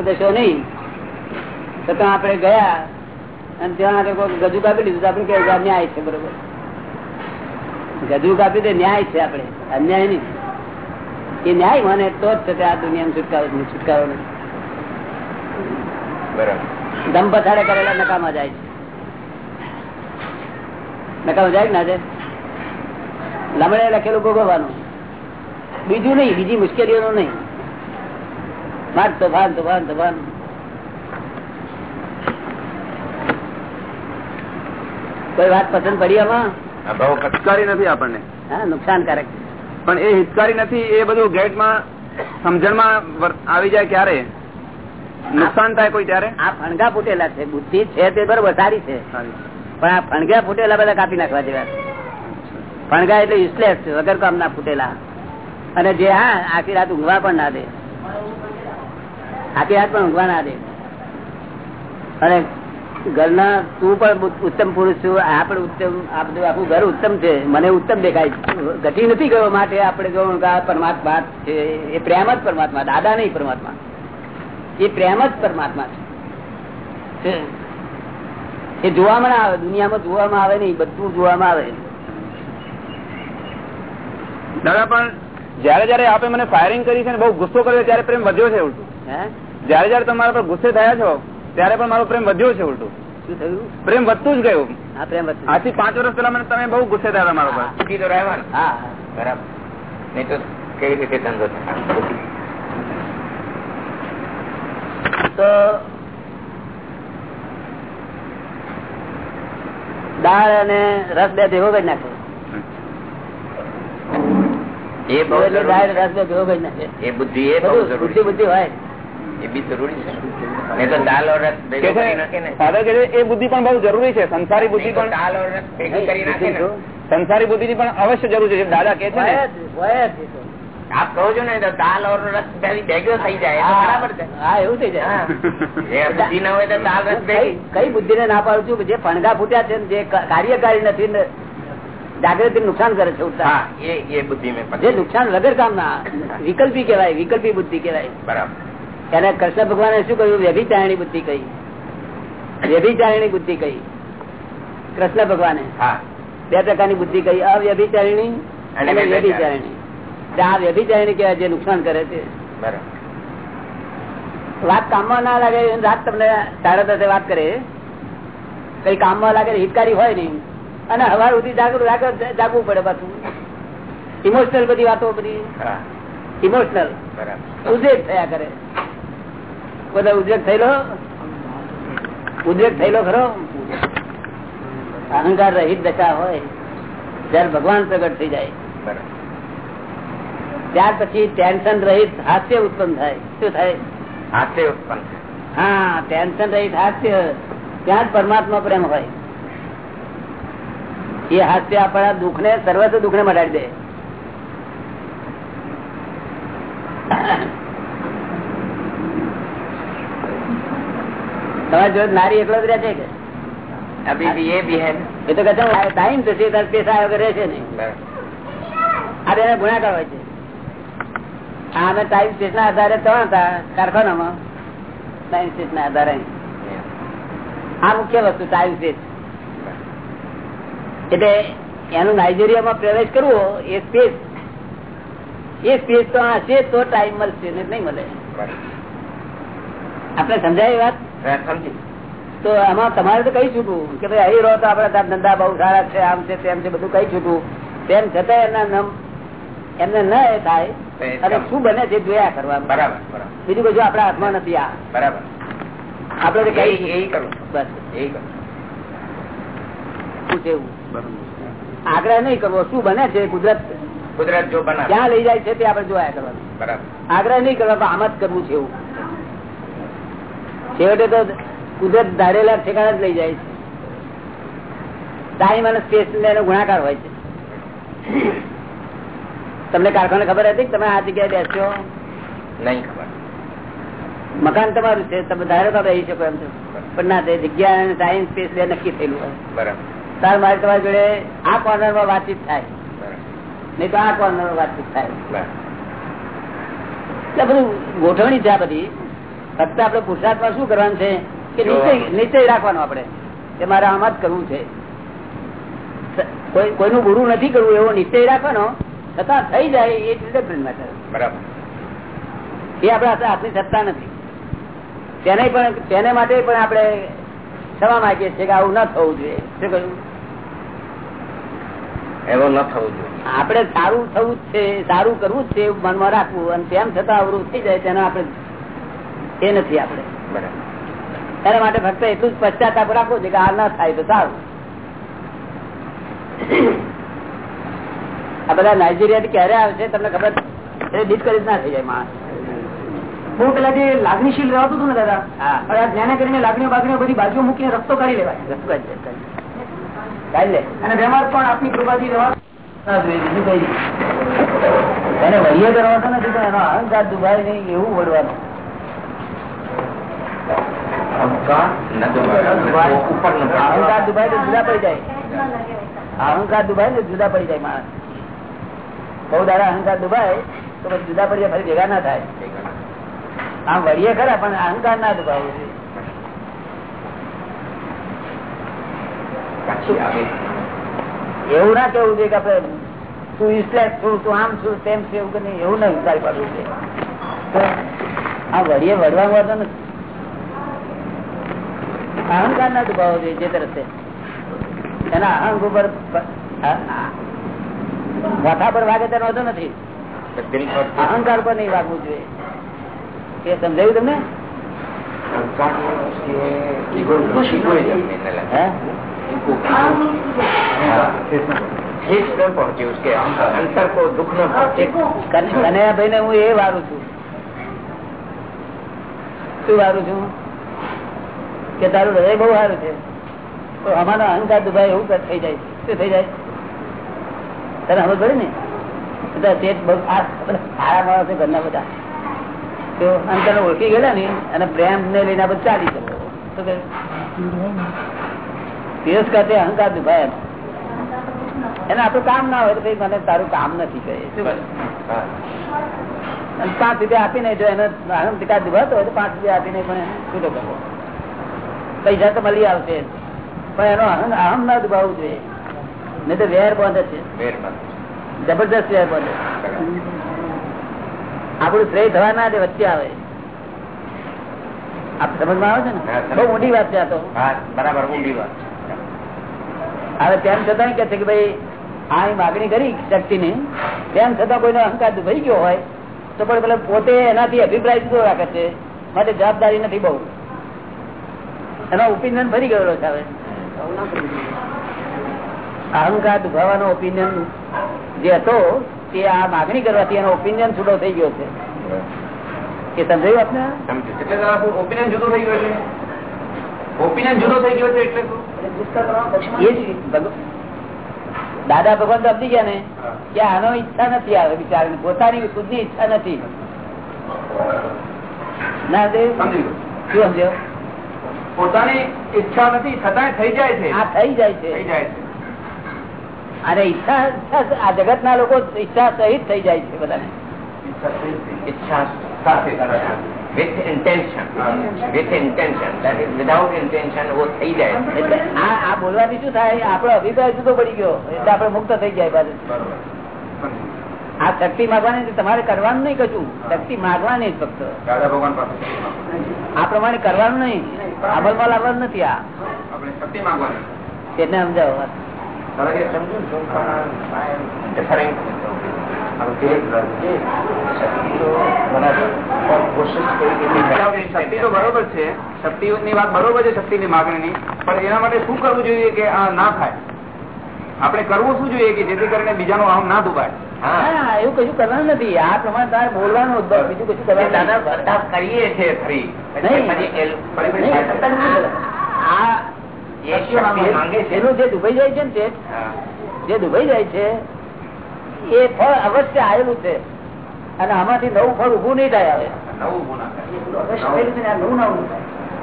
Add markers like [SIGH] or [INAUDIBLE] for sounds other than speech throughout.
દેશો નહીં. તો ત્યાં આપણે ગયા અને ત્યાં આગળ ગજુ કાપી લીધું આપણે કે ન્યાય છે બરોબર. ગજુ કાપી દે ન્યાય છે આપણે. અન્યાય નહીં. એ ન્યાય મને તો જ છે આ દુનિયામાં છુટકારો છુટકારો નહીં. બરાબર. દમ પછાડે કરેલા નકામા જાય છે. નકામા જાય ના છે લમડે લખેલું ભોગવવાનું. બીજું નહીં બીજી મુશ્કેલીઓનું નહીં. માર તોફાન તોફાન તોફાન કોઈ વાત પસંદ પડી આમાં? બહુ નથી આપણને. હા નુકસાનકારક. પણ એ હિતકારી નથી એ બધું ગેટમાં સમજણમાં આવી જાય ક્યારે? નુકસાન થાય કોઈ ત્યારે? આ ફણગા ફૂટેલા છે બુદ્ધિ છે તે બરોબર સારી છે. પણ આ ફણગા ફૂટેલા બધા કાપી નાખવા જેવા. ફણગા એટલે યુઝલેસ વગર કામ ના ફૂટેલા. અને જે હા આખી રાત ઊંઘવા પણ ના દે. આખી રાત પણ ઊંઘવા ના દે અને ઘરના તું પણ ઉત્તમ પુરુષ છું, આ પણ ઉત્તમ, આ બધું આખું ઘર ઉત્તમ છે. મને ઉત્તમ દેખાય ઘટી નથી ગયો માટે આપણે જો પરમાત્મા છે. એ પ્રેમ જ પરમાત્મા, દાદા નહીં પરમાત્મા. એ પ્રેમ જ પરમાત્મા છે. એ જોવામાં ના આવે, દુનિયામાં જોવામાં આવે નહીં, બધું જોવામાં આવે. દાદા, પણ જયારે જયારે આપે મને ફાયરિંગ કરી છે ને બહુ ગુસ્સો કર્યો, ત્યારે પ્રેમ વધ્યો છે ઉલટું. જયારે જયારે તમારા પર ગુસ્સે થયા છો ત્યારે પણ મારો પ્રેમ વધ્યો છે ઉલટું. શું થયું? પ્રેમ વધતું જ ગયું. આ પ્રેમ આજથી પાંચ વર્ષ પેલા મને તમે બહુ ગુસ્સે થયા મારા પર. સુખી તો રહેવાનું હા બરાબર. નહીં તો કેવી રીતે ધંધો તો દાળ અને રસ બે ભેગો કરી નાખે. એ બહુ દાળ રસ બે ભેગો કરી નાખે. એ બુદ્ધિ એ બુદ્ધિ બુદ્ધિ હોય. એ બુદ્ધિ પણ બહુ જરૂરી છે સંસારી બુદ્ધિ પણ દાલ ઓર રસ ભેગી કરી નાખે ને. સંસારી બુદ્ધિ ની પણ અવશ્ય જરૂર છે દાદા કે છે. આપ કહો છો ને તો દાલ ઓર રસ ભેગો થઈ જાય હા, બરાબર છે. હા એવું થઈ જાય. બુદ્ધિ ના હોય તો દાલ રસ કઈ બુદ્ધિ ને ના પાડું છું? કે જે ફણગા ફૂટ્યા છે જે કાર્યકારી નથી ને જાગૃતિ નુકસાન કરે છે. એ એ બુદ્ધિ મેં જે નુકસાન વગર કામ ના વિકલ્પી કેવાય વિકલ્પી બુદ્ધિ કેવાય બરાબર. એને કૃષ્ણ ભગવાને શું કહ્યું? વ્યભિચારણી બુદ્ધિ કહી. વ્યભિચારણી બુદ્ધિ કહી. કૃષ્ણ ભગવાને. બે પ્રકારની બુદ્ધિ કહી. અવ્યભિચારણી અને વ્યભિચારણી. આ વ્યભિચારણી કહેવાય જે નુકસાન કરે છે. વાત કામમાં ના લાગે રાત તમને તારા સાથે વાત કરે કઈ કામમાં લાગે હિતકારી હોય નહીં. અને હવાર સુધી જાગૃત જાગ- જાગવું પડે પાછું. ઇમોશનલ બધી વાતો બધી. ઇમોશનલ બરાબર. ઉદ્રેક થયા કરે. બધા ઉદ્વેગ થયેલો? ઉદ્વેગ થયેલો ખરો? અહંકાર રહિત દશા હોય ત્યારે ભગવાન પ્રગટ થઈ જાય. ત્યાર પછી ટેન્શન રહિત હાસ્ય ઉત્પન્ન થાય. શું થાય? હાસ્ય ઉત્પન્ન હા ટેન્શન રહિત હાસ્ય. ત્યાં જ પરમાત્મા પ્રેમ હોય. એ હાસ્ય આપણા દુઃખ ને સર્વસ્વ દુઃખ ને મટાડી દે. તમારે જોડે નારી એકલો જ રહે છે કે? મુખ્ય વસ્તુ ટાઈમ સ્ટેટ એટલે એનું નાઇજીરિયામાં પ્રવેશ કરવો એ સ્પેસ. એ સ્પેસ તો આ છે તો ટાઈમ મળશે નહીં મળે. આપણે સમજાય વાત? તો આમાં તમારે તો કઈ છૂટવું? કે ભાઈ અહીં રહો તો આપડે ધંધા બહુ સારા છે આમ છે તેમ છે બધું કઈ છૂટવું? તેમ છતાં એના નામ એમને ન એ થાય અને શું બને છે જોયા કરવા બરાબર બીજું કશું આપડા હાથમાં નથી આ. બરાબર. આપડે કઈ બસ. એ આગ્રહ નહીં કરવો. શું બને છે કુદરત? કુદરત જો બને ક્યાં લઈ જાય છે તે આપણે જોયા કરવાનું. બરાબર. આગ્રહ નહીં કરવા આમ જ કરવું છે એવું. છેવટે તો કુદરત ધારેલા ઠેકાણા જ લઈ જાય છે. ટાઈમ અને સ્પેસ એનો ગુણાકાર હોય છે. તમને કારખાને ખબર હતી તમે આ જગ્યાએ બેસ્યો? નહીં ખબર. મકાન તમારું છે તમે ધારે તો રહી શકો એમ છો પણ ના તે જગ્યા અને ટાઈમ સ્પેસ બે નક્કી થયેલું હોય. બરાબર. તાર મારે તમારી જોડે આ કોર્નરમાં વાતચીત થાય. બરાબર. નહીં તો આ કોર્નરમાં વાતચીત થાય. એટલે બધું ગોઠવણી છે આ બધી. ફક્ત આપણે પુરુષાર્થમાં શું કરવાનું છે? કે. નિશ્ચય રાખવાનો આપણે. કે મારે આમાં જ કરવું છે. કોઈ કોઈનું ગુરુ નથી કરવું એવો નિશ્ચય રાખવાનો છતાં થઈ જાય એ ડિસિપ્લિન મેટર બરાબર. એ આપણા હાથની સત્તા નથી. તેને પણ તેને માટે પણ આપણે ક્ષમા માંગીએ છીએ કે આવું ન થવું જોઈએ. શું કહ્યું? એવું ન થવું જોઈએ. આપણે સારું થવું જ છે સારું કરવું જ છે મનમાં રાખવું. અને તેમ છતાં અવરું થઈ જાય તેનો આપણે એ નથી આપણે. બરાબર. એના માટે ફક્ત એટલું જ પશ્ચાતાપ રાખવો છે કે આ ના થાય તો સારું. આ બધા નાઇજીરિયા થી ક્યારે આવશે તમને ખબર? એ ડિસ્કરેજ ના થઈ જાય માણસ. બહુ પેલા જે લાગણીશીલ રહેતું હતું ને દાદા હા. હવે આ જ્ઞાને કરીને લાગણીઓ બાગણીઓ બધી બાજુ મૂકીને રસ્તો કાઢી લેવાય. રસ્તો કાઢી લે, અને વ્યવહાર પણ આપની કૃપાથી વ્યવહાર. એને વહીએ કરવાનો નથી પણ એનો અહંકાર દુભાય નહીં એવું વળવાનું. અહંકાર દુભાઈ ન જુદા પડી જાય. અહંકાર દુભાઈ ને જુદા પડી જાય માણસ. બહુ દાડા અહંકાર દુભાય તો પછી જુદા પડી જાય ફરી ભેગા ના થાય. આમ વળીએ ખરા પણ અહંકાર ના આવે એવું ના કેવું છે કે આપડે તું ઇસ્લેસ છું તું આમ છું તેમ છે એવું કે નહીં એવું ના વિચાર પાડવું છે આ વળીએ વળવા વાળો નથી. અહંકાર ના દુભાવો જોઈએ જે તરફ એના અહંગ ઉપર માથા પર વાગે તેનો નથી. અહંકાર પર નહીં વાગવું જોઈએ. એ સમજાયું તમને? કનૈયાભાઈ ને હું એ વારું છું. શું વારું છું? કે તારું હૃદય બહુ સારું છે. તો અમારો અહંકાર દુભાઈ એવું થઈ જાય. શું થઈ જાય? તને હવે પડે ને? બધા બધા સારા માણસો ઘરના બધા. તો અંતર ઓળખી ગયેલા ને અને પ્રેમ ને લઈને આપણે ચાલી ગયો. શું કહે? તિરસ્કાર તે અહંકાર દુભાય એનો. આપણું કામ ના હોય તો ભાઈ મને તારું કામ નથી કહે શું કહે? પાંચ રૂપિયા આપીને જો એને આનંદ ટીકા દુભાતો હોય તો પાંચ રૂપિયા આપીને પણ શું કરવો? પૈસા તો મળી આવશે. પણ એનો અહંગ અહમ ના દુભાવવું જોઈએ. નહીં તો વેર બંધ છે. જબરદસ્ત વેર બંધ આપણું શ્રેય થવા ના વચ્ચે આવે. આપ સમજમાં આવે છે ને? બહુ ઊંડી વાત છે તો. બરાબર ઊંડી વાત. હવે તેમ છતાં કે છે કે ભાઈ આ માગણી કરી શક્તિ ની તેમ છતાં કોઈનો અહંકાર દુભાઈ ગયો હોય તો પણ પેલા પોતે એનાથી અભિપ્રાય શું રાખે છે. માટે જવાબદારી નથી બહુ. એનો ઓપિનિયન ભરી ગયેલો છે અહંકાર દુભાવાનો ઓપિનિયન જે હતો તે આ માગણી કરવાથી એનો ઓપિનિયન છૂટો થઈ ગયો છે. એ સમજાયું આપને? ઓપિનિયન જુદો થઈ ગયો છે. દાદા ભગવાન સમજી ગયા ને કે આનો ઈચ્છા નથી આવે વિચાર પોતાની ખુદ ઈચ્છા નથી. ના સમજ્યો સમજ્યો? પોતાની ઈચ્છા નથી છતાં થઈ જાય છે. હા થઈ જાય છે. થઈ જાય છે. અને ઈચ્છા આ જગત ના લોકો ઈચ્છા સહિત થઈ જાય છે બધાને. ઈચ્છા સાથે with intention. With intention. થઈ જાય. એટલે આ આ શું થાય? આપણો અભિપ્રાય જુદો પડી ગયો. એટલે આપડે મુક્ત થઈ જાય બાજુ આ શક્તિ માગવાની તમારે કરવાનું નહીં કશું. શક્તિ માગવાની જ ફક્ત. દાદા ભગવાન પાસે આ પ્રમાણે કરવાનું નહીં. અમલમાં લાવવાનું નથી આ. શક્તિ માંગવાની. તેને સમજાવો શક્તિ તો બરોબર છે શક્તિની વાત બરોબર છે શક્તિની માગણીની પણ એના માટે શું કરવું જોઈએ કે આ ના થાય? આપણે કરવું શું જોઈએ કે જેથી કરીને બીજાનો આમ ના દુભાય? હા. એવું કશું કરવાનું નથી. આ પ્રમાણે તારે બોલવાનું જ બીજું કશું કરવાનું કરીએ છે ફરી. જે દુભાઈ જાય છે ને જે દુભાઈ જાય છે એ ફળ અવશ્ય આવેલું છે. અને આમાંથી નવું ફળ ઉભું નહીં થાય આવે નવું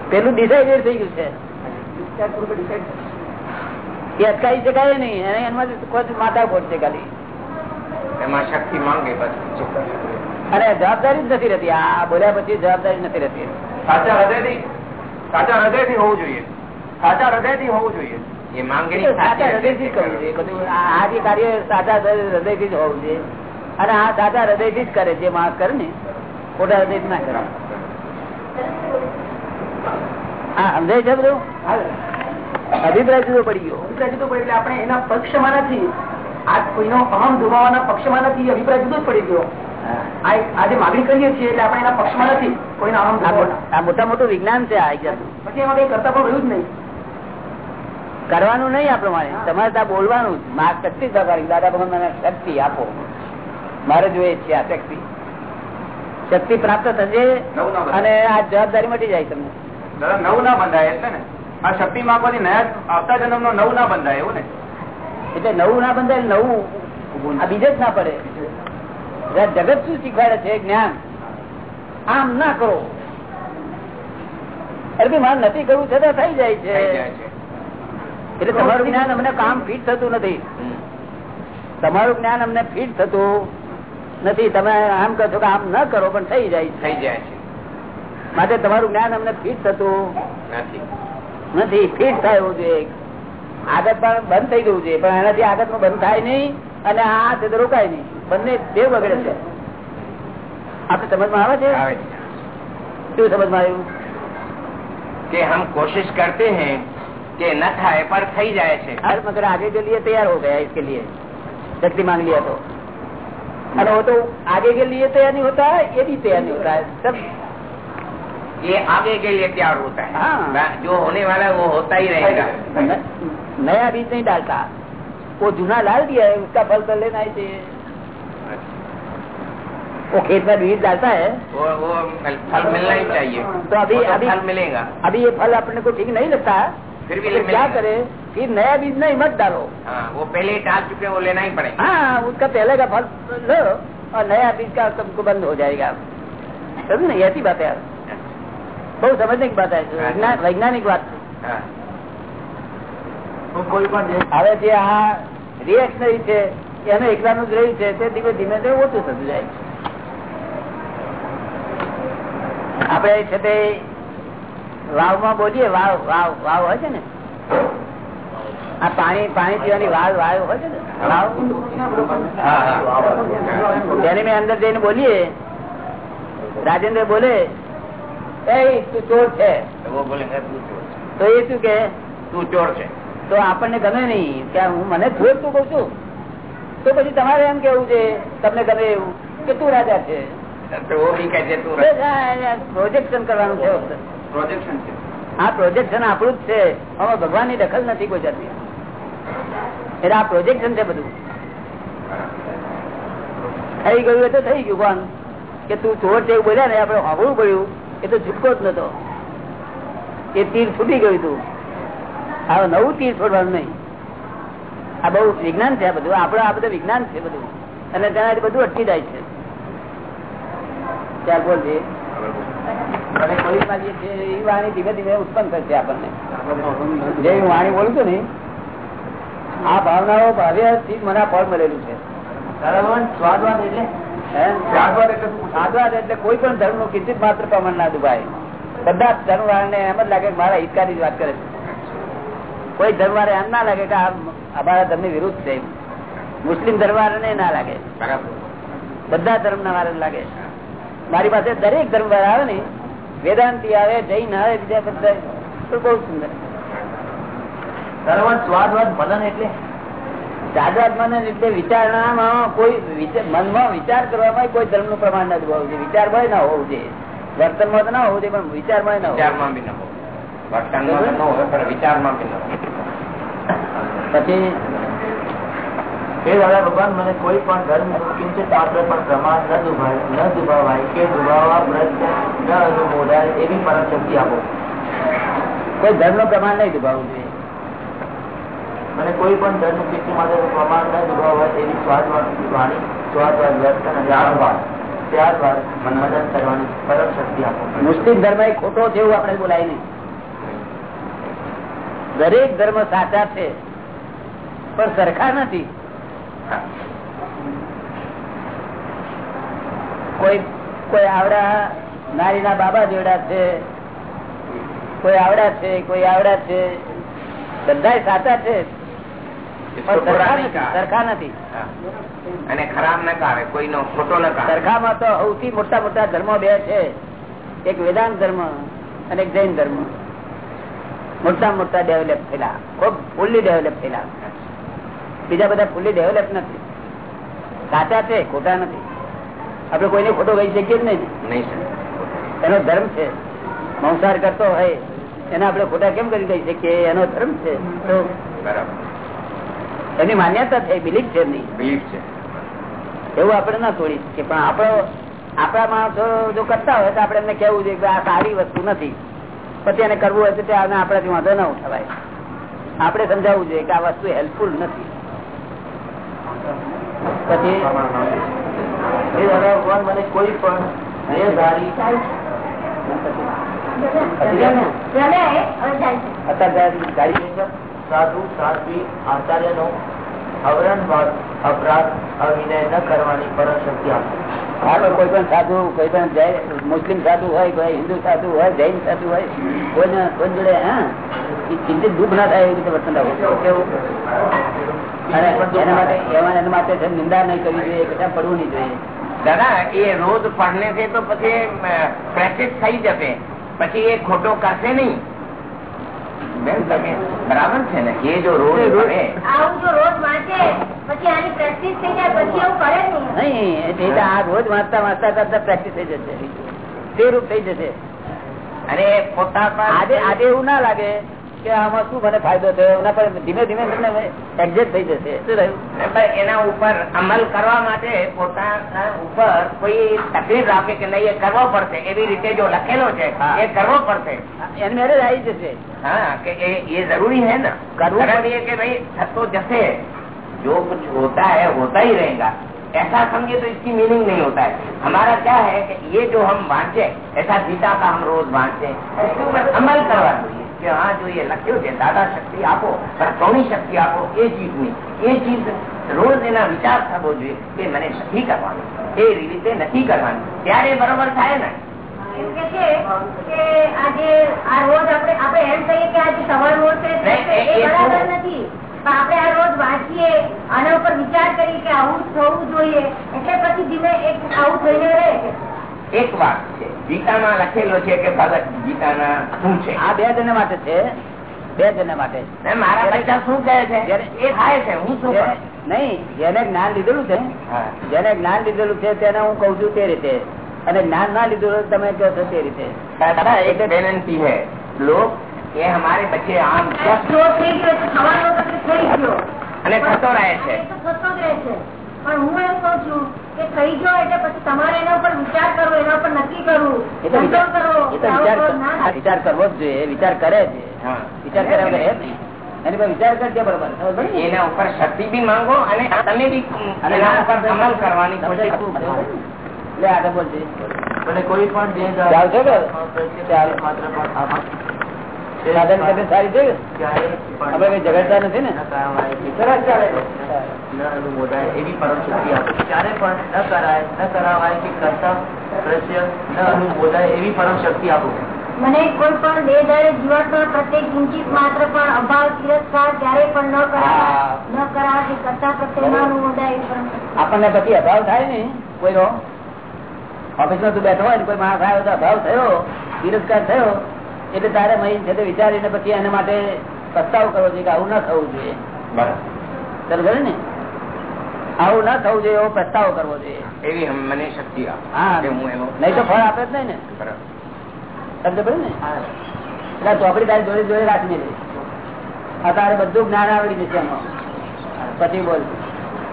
પેલું ડિસાઇડેડ થઈ ગયું છે. એ અટકાવી શકાય નહીં. એમાંથી માતા ખોટ છે ખાલી. એમાં શક્તિ માંગે અરે જવાબદારી જ નથી રહેતી. આ બોલ્યા પછી જવાબદારી નથી રહેતી. સાચા હૃદયથી સાચા હૃદયથી હોવું જોઈએ. સાચા હૃદયથી હોવું જોઈએ. અને આ સાચા હૃદયથી જ કરે જે માણસ ને હૃદય ના કરે. હા સમજાય છે અભિપ્રાય જુદો પડી ગયો. અભિપ્રાય જુદો પડ્યો એટલે આપણે એના પક્ષમાં નથી. આ કોઈનો અહમ દુભાવવાના પક્ષમાં નથી અભિપ્રાય જુદો જ પડી ગયો. આ એક- આ જે માગણી કરીએ છીએ એટલે આપણે એના પક્ષમાં નથી કોઈનો અહમ આ. મોટ- આ મોટા મોટું વિજ્ઞાન છે આ પછી એમાં કઈ કરતા પણ રહ્યું જ નહીં. કરવાનું નહીં આ પ્રમાણે તમારે ત્યાં બોલવાનું જ. માર શક્તિ દાદા ભગવાન મને શક્તિ આપો. મારે જોઈએ છે આ શક્તિ. શક્તિ પ્રાપ્ત થશે અને આ જવાબદારી મટી જાય તમને. નવું ના બંધાય એટલે ને. આ શક્તિ માંગવાની નયા આવતા જન્મ નો નવું ના બંધાય એવું ને? એટલે નવું ના બંધાય નવું આ બીજે જ ના પડે. જગત શું શીખવાડે છે? જ્ઞાન. આમ ના કરો. અરે મારે નથી કરવું છતાં થઈ જાય છે. એટલે તમારું જ્ઞાન અમને કામ ફીટ થતું નથી. તમારું જ્ઞાન અમને ફીટ થતું નથી. તમે આમ કહો છો કે આમ ન કરો પણ થઈ જાય થઈ જાય છે. માટે તમારું જ્ઞાન અમને ફીટ થતું નથી. ફીટ ફિટ થાય એવું જોઈએ આગળ પણ બંધ થઈ જવું જોઈએ પણ એનાથી આગળ બંધ થાય નહીં અને આ છે તો રોકાય નહીં બંને બે બગડે છે આપણે સમજમાં આવે છે આવે છે શું સમજમાં આવ્યું कि हम कोशिश करते हैं कि न થાય पर થઈ જાય છે हर मगर आगे के लिए तैयार हो गया इसके लिए शक्ति मांग लिया तो अरे वो तो आगे के लिए तैयार नहीं होता है ये भी तैयार नहीं होता है सब ये आगे के लिए तैयार होता है। हाँ। जो होने वाला है वो होता ही रहेगा। नया बीज नहीं डालता। वो जूना डाल दिया है उसका फल तो लेना ही चाहिए। वो खेत में बीज डालता है। वो वो फल मिलना ही चाहिए। तो अभी तो अभी फल मिलेगा। अभी ये फल अपने को ठीक नहीं लगता। फिर भी तो क्या करे? फिर नया बीज नहीं मत डालो। हाँ वो पहले ही डाल चुके हैं, वो लेना ही पड़ेगा। हाँ उसका पहले का फल लो और नया बीज का सबको बंद हो जाएगा। समझ नहीं ऐसी बात है यार। બહુ સમજની વાત વૈજ્ઞાનિક વાત હવે જે આ રિએક્શનરી છે એનું એકલાનું જ રહ્યું છે તે ધીમે ધીમે ધીમે ઓછું થતું જાય આપણે છે તે વાવમાં બોલીએ વાવ વાવ વાવ હોય છે ને? આ પાણી પાણી પીવાની વાવ વાવ હોય છે ને? વાવ? તેની મેં અંદર જઈને બોલીએ. રાજેન્દ્ર બોલે તું ચોર છે. તો એ શું કે? તું ચોર છે. તો આપણને ગમે નહીં કે હું મને ચોર તું કઉ છું? તો પછી તમારે એમ કેવું છે? તમને ગમે એવું? કે તું રાજા છે? પ્રોજેક્શન કરવાનું છે પ્રોજેક્શન જ છે. હવે ભગવાનની દખલ નથી કોઈ જતી એટલે આ પ્રોજેક્શન છે બધું. થઈ ગયું એ તો થઈ ગયું કે તું ચોર છે એવું બોલ્યા ને આપડે હોવું પડ્યું. એ તો છૂટકો જ નતો. એ તીર છૂટી ગયું તું હવે નવું તીર છોડવાનું નહીં. આ બહુ વિજ્ઞાન છે બધું. આપડે આ બધું વિજ્ઞાન છે બધું. અને તેનાથી બધું અટકી જાય છે. ત્યાર જે. છે, એ વાણી ધીમે ધીમે ઉત્પન્ન થશે આપણને. જે વાણી બોલું છું ને, આ ભાવનાઓ ભાવ્યથી મને ફળ મળેલું છે. એટલે હે? એટલે? શું? એટલે કોઈ પણ ધર્મનું કિંચિત માત્ર પ્રમાણ ના દુભાય. બધા જ ધર્મ વાળાને એમ જ લાગે કે મારા હિતકારી જ વાત કરે છે. કોઈ ધર્મ વાળા એમ ના લાગે કે આ અમારા ધર્મ વિરુદ્ધ છે મુસ્લિમ ધર્મ વાળાને ના લાગે. બધા ધર્મ ના વાળા લાગે. મારી પાસે દરેક ધર્મ વાળા આવે ને વેદાંતિ આવે જૈન આવે બીજા બધા તો બહુ સુંદર. સ્વાદવાદ મનન એટલે? જાગૃત રીતે વિચારણામાં કોઈ વિચાર- મનમાં વિચાર કરવામાં કોઈ ધર્મનું પ્રમાણ નથી હોવું જોઈએ. વિચારમાં ના હોવું જોઈએ. વર્તનમાં તો ના હોવું જોઈએ પણ વિચારમાં ના હોવું વિચારમાં બી ન હોય વર્તનમાં તો ન હોય પણ વિચારમાં બી ન પછી હે દાદા ભગવાન મને કોઈ પણ ધર્મ કિંચિત માત્ર પણ પ્રમાણ ન દુભાય ન દુભાવાય કે દુભાવવા પ્રત્યે ન અનુમોદાય એવી પરમ શક્તિ આપો. કોઈ ધર્મનું પ્રમાણ નહીં દુભાવવું જોઈએ. મને કોઈ પણ ધર્મ કિંચિત માટે પ્રમાણ ન હોય એવી સ્વાદવાદ વાણી સ્વાદવાદ વર્તન અને ત્યારબાદ ત્યારબાદ મદદ કરવાની પરમ શક્તિ આપો. મુસ્લિમ ધર્મ એ ખોટો છે એવું આપણે બોલાય નહીં. દરેક ધર્મ સાચા છે, પણ સરખા નથી. કોઈ કોઈ આવડા નારીના બાબા જેવડા છે, કોઈ આવડા છે, કોઈ આવડા છે બધા સાચા છે પણ સરખા નથી સરખા નથી અને ખરાબ ન કોઈનો ખોટો ન સરખામાં તો સૌથી મોટા મોટા ધર્મો બે છે. એક વેદાંત ધર્મ અને એક જૈન ધર્મ. મોટા મોટા ડેવલપ થયેલા ખૂબ ફૂલ્લી ડેવલપ થયેલા. બીજા બધા ફૂલ્લી ડેવલપ નથી. સાચા છે ખોટા નથી. આપડે કોઈને ખોટો કહી શકીએ જ નહીં. નહીં એનો ધર્મ છે. મંસાર કરતો હોય એને આપણે ખોટા કેમ કરી કહી શકીએ? એનો ધર્મ છે. બરાબર. એની માન્યતા છે બિલીફ છે એમની. બિલીફ છે. એવું આપણે ના છોડી શકીએ પણ આપણો આપણા માણસો જો કરતા હોય તો આપણે એમને કેવું જોઈએ કે આ સારી વસ્તુ નથી. પછી એને કરવું હોય તો ત્યાં આપણાથી વાંધો ના ઉઠાવાય. આપણે સમજાવવું જોઈએ કે આ વસ્તુ હેલ્પફુલ નથી. પછી મને કોઈ પણ અત્યારે ગાડી સાધુ સાધ્વી આચાર્ય નો અવરણવાદ અપરાધ અવિનય ન કરવાની પરમ શક્તિ આપે કોઈ પણ સાધુ કોઈ પણ જૈન મુસ્લિમ સાધુ હોય કોઈ હિન્દુ સાધુ હોય જૈન સાધુ હોય કોઈને કોઈ જોડે હા એ ચિંતિત દુઃખ ના થાય એવી રીતે વર્તન રાખવું કેવું? એના માટે એના માટે છે નિંદા નહીં કરવી જોઈએ કશા પડવું નહીં જોઈએ. દાદા એ રોજ પડને છે તો પછી પ્રેક્ટિસ થઈ જશે. પછી એ ખોટો કરશે નહીં. બરાબર છે ને? એ જો રોજ પડે આવું જો રોજ વાંચે પછી આની પ્રેક્ટિસ થઈ જાય કરે નહીં. નહીં એટલે એ તો આ રોજ વાંચતા વાંચતા કરતા પ્રેક્ટિસ થઈ જશે. તે રૂપ થઈ જશે. અને પોતા આજે આજે એવું ના લાગે. કે આમાં શું મને ફાયદો થયો એના પર ધીમે ધીમે તમને એડજસ્ટ થઈ જશે શું રહ્યું પણ એના ઉપર અમલ કરવા માટે પોતાના ઉપર કોઈ તકલીફ રાખે કે નહીં એ કરવો પડશે એવી રીતે જો લખેલો છે હા. એ કરવો પડશે એની મેરેજ આવી જશે हाँ कि ये ये जरूरी है ना करना कारण ये कि भाई तो जैसे जो कुछ होता है होता ही रहेगा ऐसा समझे तो इसकी मीनिंग नहीं होता है हमारा क्या है कि ये जो हम बांटे ऐसा गीता का हम रोज बांटते इसके ऊपर अमल करवा જોઈએ કે હા જોઈએ લખ્યું છે દાદા શક્તિ આપો પણ કોની શક્તિ આપો એ ચીજની એ ચીજ રોજ એના વિચાર થવો જોઈએ કે મને નથી કરવાનું. એ રીતે નથી કરવાનું. ત્યારે બરોબર થાય ને? આ આપણે આ રોજ વાંચીએ આના ઉપર વિચાર કરીએ કે આવું થવું જોઈએ એટલે પછી ધીમે એક આવું થઈને રહે એક વાત છે. ગીતામાં લખેલો છે કે ભગત ગીતાના શું છે? આ બે જણા માટે છે. બે જણા માટે. મારા પૈસા શું કહે છે? એ થાય છે. હું શું નહીં જેને જ્ઞાન લીધેલું છે જેને જ્ઞાન લીધેલું છે તેને હું કઉ છું તે રીતે. અને જ્ઞાન ના લીધેલું તમે કહો છો તે રીતે. વિનંતી હે લોક એ હમારે બચ્ચે આમ અને થતો રહે છે. પણ હું એમ કઉ છું કે કહી જો એટલે પછી તમારે વિચાર કરવો જ જોઈએ. વિચાર કરે છે. વિચાર કર્યા વગર એની પર વિચાર કરજે બરોબર? એના ઉપર શક્તિ બી માંગો અને તમે બી અને અમલ કરવાની શબ્દ આગળ બોલજે. મને કોઈ પણ જાઓ છો કે? માત્ર પણ સાધન સારી છે ક્યારેય પણ આપણે કઈ ઝઘડતા નથી ને? ન કરાવાય કે સરસ ચાલે ન અનુમોદાય એવી પરમ શક્તિ આપો. ક્યારે પણ ન કરાય ન કરાવાય કે કરતા દ્રશ્ય ન અનુમોદાય એવી પરમ શક્તિ આપો. મને કોઈ પણ દેહધારી જીવાત્મા પ્રત્યેક કિંચિત માત્ર પણ અભાવ તિરસ્કાર ક્યારે પણ ન કરાવા ન કરાવા કે કરતા પ્રત્યે ન અનુમોદાય એવી પરમ શક્તિ. આપણને પછી અભાવ થાય ને કોઈનો. ઓફિસમાં તું બેઠો હોય ને કોઈ માણસ આવ્યો તો અભાવ થયો તિરસ્કાર થયો એટલે તારે મહી છે વિચારીને પછી એના માટે પસ્તાવ કરવો જોઈએ કે આવું ના થવું જોઈએ. બરાબર. ને? આવું ના થવું જોઈએ એવો પસ્તાવ કરવો જોઈએ. એવી મને શક્તિ હા. નહીં તો ફળ આપે જ નહીં ને. બરાબર. સમજ પડે ને? એટલે ચોપડી તારી જોડે જોડે રાખી દે આ તારે બધું જ્ઞાન આવડી જશે એમાં. પછી બોલ.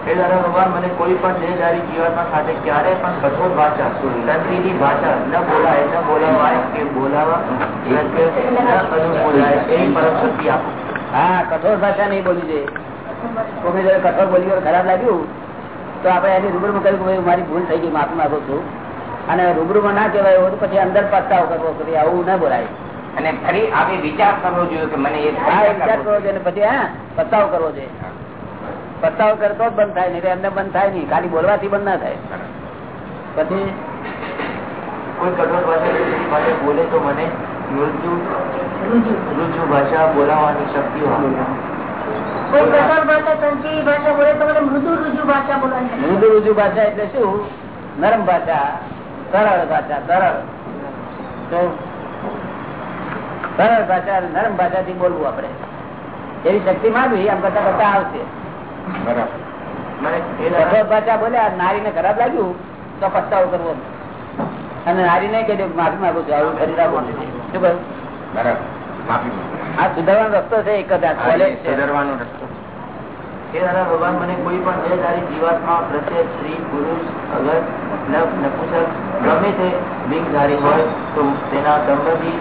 હે દાદા ભગવાન મને કોઈ પણ દેહદારી જીવનમાં સાથે ક્યારે પણ કઠોર ભાષા તંત્રીની ભાષા ન બોલાય ન બોલાવાય કે બોલાવા ન અનુમોદાય પરમ શક્તિ આપો. હા કઠોર ભાષા નહીં બોલવી જોઈએ કોઈ જયારે કઠોર બોલી ખરાબ લાગ્યું તો આપણે એની રૂબરૂમાં કહ્યું કે મારી ભૂલ થઈ ગઈ માફી માંગુ છું. અને રૂબરૂમાં ના કહેવાય એવું પછી અંદર પસ્તાવ કરવો કે આવું ના બોલાય. અને ફરી આપણે વિચાર કરવો જોઈએ કે મને એ વિચાર કરવો જોઈએ પછી હા પસ્તાવ કરવો જોઈએ. પસ્તાવ કરતો જ બંધ થાય નહીં એમને બંધ થાય નહીં. ખાલી બોલવાથી બંધ ના થાય. પછી કોઈ કઠોર ભાષા બોલે તો મને? રુજુ ભાષા બોલાવવાની શક્તિ હોય. કોઈ કઠોર ભાષા સંચી ભાષા બોલે તો મને મૃદુ રૂજુ ભાષા બોલવાની મૃદુ રુજુ ભાષા એટલે શું? નરમ ભાષા સરળ ભાષા સરળ. તો સરળ ભાષા નરમ નરમ ભાષાથી બોલવું આપણે. એવી શક્તિ માંગવી આમ કરતા કરતા આવશે. કઠોર ભાષા બોલ્યા નારીને ખરાબ લાગ્યું? તો પસ્તાવો કરવો. અને નારી ને દે માફી માંગુ છું આવું કરી રાખો. શું કહ્યું? આ સુધારવાનો રસ્તો છે એક કોલેજ સુધારવાનો રસ્તો. હે દાદા ભગવાન મને કોઈ પણ દેહધારી જીવાત્મા પ્રત્યે સ્ત્રી પુરુષ અગર નપ નપુસક ગમે તે લિંગધારી હોય તો તેના સંબંધી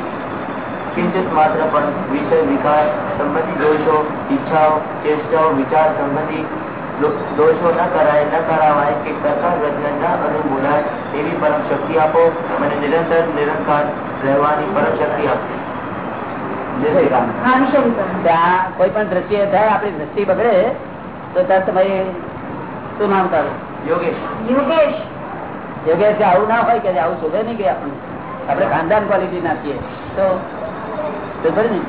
કિંચિત માત્ર પણ વિષય વિકાર સંબંધી દોષો ઈચ્છાઓ ચેષ્ટાઓ વિચાર સંબંધી દોષો ન કરાય ન કરાવાય કે કરતા રચના ન અનુભૂલાય એવી પરમ શક્તિ આપો મને નિરંતર નિરંકાર રહેવાની પરમ શક્તિ આપો. કોઈ પણ દ્રષ્ટિએ થાય આપણી દ્રષ્ટિ બગડે તો ત્યાં તમારી શું નામ તારું યોગેશ. યોગેશ. યોગેશ આવું ના હોય કે આવું શોધે નહીં કે આપણને. આપણે ખાનદાન ક્વોલિટી નાખીએ. તો તો ખરું ને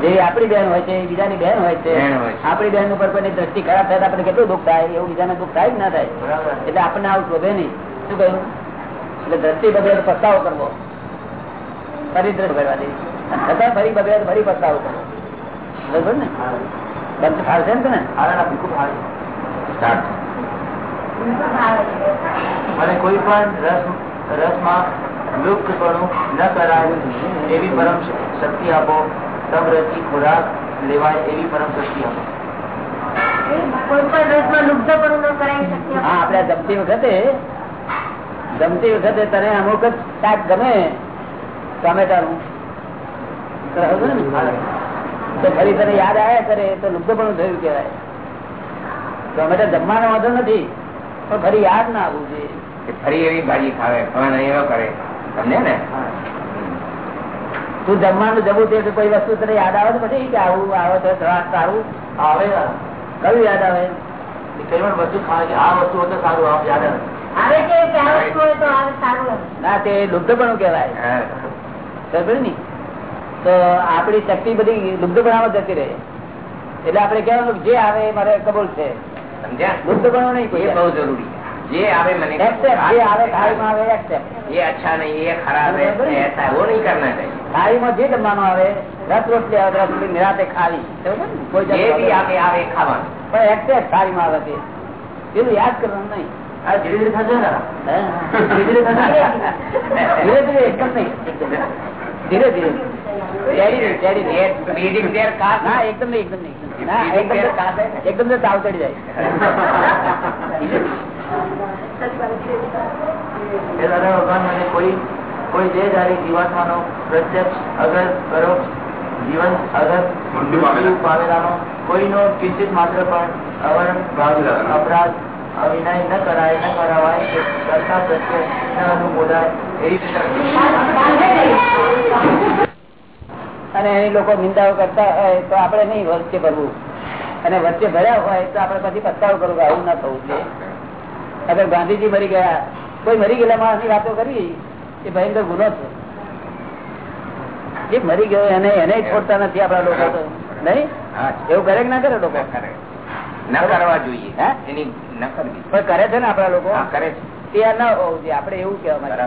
જે આપણી બહેન હોય છે એ બીજાની બેન હોય છે બહેન હોય છે. આપણી બહેન ઉપર કોઈની દ્રષ્ટિ ખરાબ થાય આપણે કેટલું દુઃખ થાય? એવું બીજાને દુઃખ થાય જ ના થાય. એટલે આપણને આવું શોધે નહીં. શું કહ્યું? એટલે દ્રષ્ટિ બગડે તો પસ્તાવો કરવો. ફરી દ્રષ્ટિ કરવા દે. છતાં ફરી બગડે તો ફરી પસ્તાવો કરવો. બરોબર ને? હા. બંધ ફાળશે ને? તને મને કોઈ પણ રસ રસમાં લુપ્તપણું ન કરાયું એવી પરમ શક્તિ આપો. સમરસી ખોરાક લેવાય એવી પરમ શક્તિ આપો. કોઈ પણ રસમાં લુપ્તપણું ન કરાવી શકીએ હા આપડે જમતી વખતે જમતી વખતે તને અમુક જ શાક ગમે ટમેટાનું. તો ખબર ને? તો ફરી તને યાદ આવ્યા કરે તો લુપ્ત પણ થયું કેવાય ટમેટા જમવાનો વાંધો નથી પણ ફરી યાદ ના આવવું જોઈએ. કે ફરી એવી ભાજી ખાવે ફલાણ એવો કરે. સમજે ને? તું જમવાનું જવું તે કોઈ વસ્તુ તને યાદ આવે તો પછી કે આવું આવે તો સારું. આવે. કયું યાદ આવે? કઈ પણ વસ્તુ ખાય આ વસ્તુ તો સારું આપ યાદ આવે. આવે છે કે આ વસ્તુ હોય તો આવે સારું એમ. ના તે લુપ્ત પણ કહેવાય. હા. ને? તો આપણી શક્તિ બધી લુપ્તપણામાં જતી રહે. એટલે આપણે કેવાનું જે આવે એ મારે કબૂલ છે. સમજ્યા? લુપ્તપણું નહીં બહુ જરૂરી જે આવે મને જે આવે થાળીમાં આવે accept. ये अच्छा नहीं ये खराब है ऐसा है, वो नहीं करना चाहिए થાળીમાં જે જમવાનું આવે રસ રોટલી આવે તો રસ રોટલી નિરાતે ખાવી બરોબર ને? કોઈ જે જાતનો भी વાંધો आगे આવે ખાવાનું નહીં. પણ accept થાળીમાં આવે તે પેલું યાદ કરવાનું નહીં આ ધીરે ધીરે થશે ને હે? ધીરે ધીરે થશે ધીરે ધીરે એકદમ નહીં ધીરે ધીરે Steady નહીં, steady નહીં. ये breathing there का ના એકદમ નહીં એકદમ નહીં એકદમ નહીં. ના એકદમ એકદમ તો તાવ ચડી જાય [LAUGHS] હે દાદા ભગવાન મને કોઈ કોઈ દેહધારી જીવાત્માનો પ્રત્યક્ષ અગર પરોક્ષ જીવન અગર મૃત્યુ પામેલાનો કોઈનો કિંચિત માત્ર પણ અવરણ અપરાધ અવિનય ન કરાય ન કરાવાય કરતા પ્રત્યે ન અનુમોદાય એવી અને એની લોકો નિંદાઓ કરતા હોય તો આપણે નહીં વચ્ચે ભરવું. અને વચ્ચે ભર્યા હોય તો આપણે પછી પસ્તાવો કરવું આવું ના થવું છે અગર ગાંધીજી ભરી ગયા કોઈ મરી ગયેલા માણસની વાતો કરી એ ભયંકર ગુનો છે. જે મરી ગયો એને એને છોડતા નથી આપડા લોકો તો. નહીં? એવું કરે કે ના કરે લોકો? ન કરવા જોઈએ. એની ન કરવી. પણ કરે છે ને આપણા લોકો? કરે છે. તે ના હોવું જોઈએ. આપણે એવું કહેવા માંગે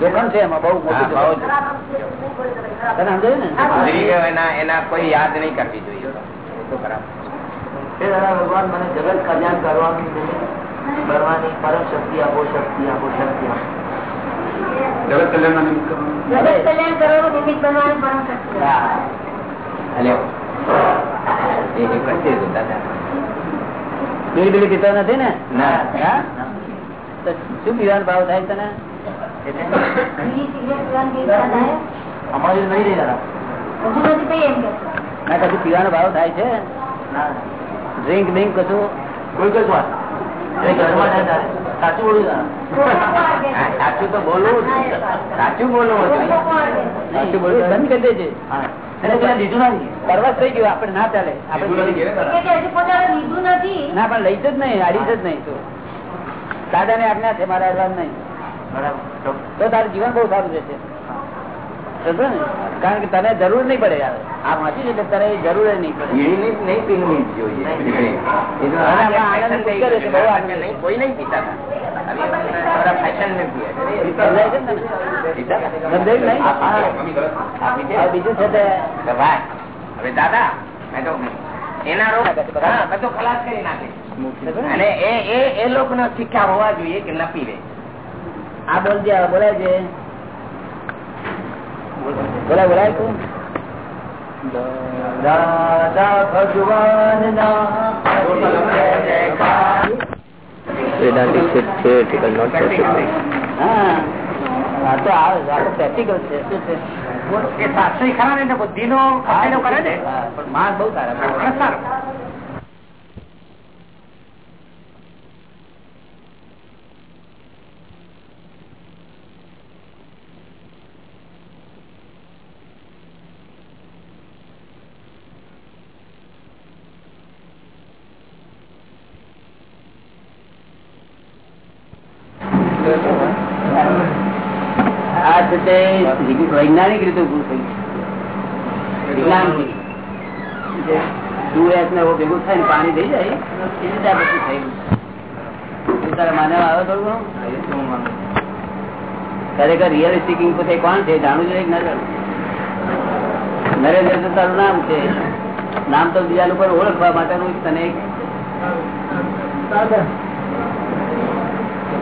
જોખમ છે એમાં બહુ મોટું. તને સમજાયું ને? એના એના કોઈ યાદ નહીં કરવી જોઈએ. તો બરાબર ભગવાન મને જગત કલ્યાણ કરવાનું કરવાની પરમ શક્તિ આપો શક્તિ આપો શક્તિ આપો. જગત કલ્યાણ કરવાનું નિમિત્ત બનવાની પરમ શક્તિ. હા. હલો એ એ કરશે તો દાદા. બીડી બીડી પીતો નથી ને? ના. હા? તો શું પીવાનો ભાવ થાય તને? અમારી નહીં કશું પીવાનો ભાવ થાય છે? ના. ડ્રિંક બિંક કશું? કોઈ કઈ સાચું દાદા હા, તો બોલવું સાચું બોલવું સાચું બોલવું બંધ કરી દેજે. હા. એને પેલા લીધું નથી. પરવાસ થઈ ગયો. આપડે ના ચાલે. આપણે કે હજુ પોતાને લીધું નથી. ના પણ લઈ જ નહીં. હારી જ નહીં તો. દાદા ને આજ્ઞા છે મારા નહીં. બરાબર. તો તારું જીવન બહુ સારું ને કારણ કે તને જરૂર નહીં પડે આ વાંચી છે તને જરૂર નહીં પડે. નહીં પીવી જોઈએ. કોઈ નહીં પીતા. હતા. હવે બીજું છે દાદા મેં તો એના રોગ મેં તો ખલાસ કરી નાખે. અને એ એ લોકો શિક્ષા હોવા જોઈએ કે ન પીવે. આ બોલજે હવે બોલાય છે. બોલાય બોલાય તું દાદા ભગવાન Vedantic is theoretical, not practical. હા આ તો આવે છે. આ પ્રેક્ટિકલ છે શું છે એ શાસ્ત્રી ખરા ને બુદ્ધિ નો કરે છે પણ માસ બહુ સારા સારો. આ છે તે વૈજ્ઞાનિક રીતે ઉભું થયું ને ભેગું થાય પાણી થઈ જાય એ રીતે આ થયું તું તારા આવે થોડું ઘણું? ખરેખર રિયલ સ્પીકિંગ પોતે કોણ છે? જાણવું જોઈએ ના જાણવું નરેન્દ્ર તો તારું નામ છે. નામ તો બીજા ઉપર ઓળખવા માટેનું તને એક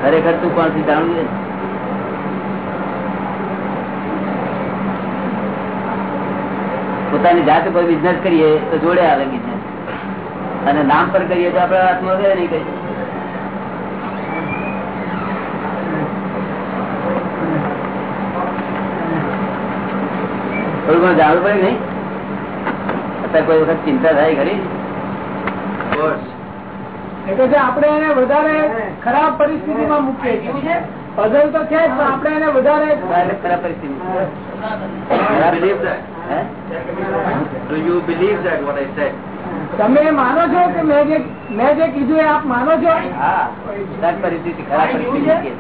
ખરેખર તું કોણ છે જાણવું જોઈએ પોતાની જાત પર બિઝનેસ કરીએ તો જોડે આવે બિઝનેસ અને નામ પર કરીએ તો આપડે હાથમાં વગેરે નહીં કઈ થોડું ઘણું જાણવું પડે નહીં? અત્યારે કોઈ વખત ચિંતા થાય ખરી? એટલે જે આપણે એને વધારે ખરાબ પરિસ્થિતિમાં મૂકીએ છીએ. પઝલ તો છે પણ આપણે એને વધારે ખરાબ પરિસ્થિતિ તમે માનો છો કે મેં જે મેં જે કીધું એ આપ માનો છો? પરિસ્થિતિ ખરાબ પરિસ્થિતિ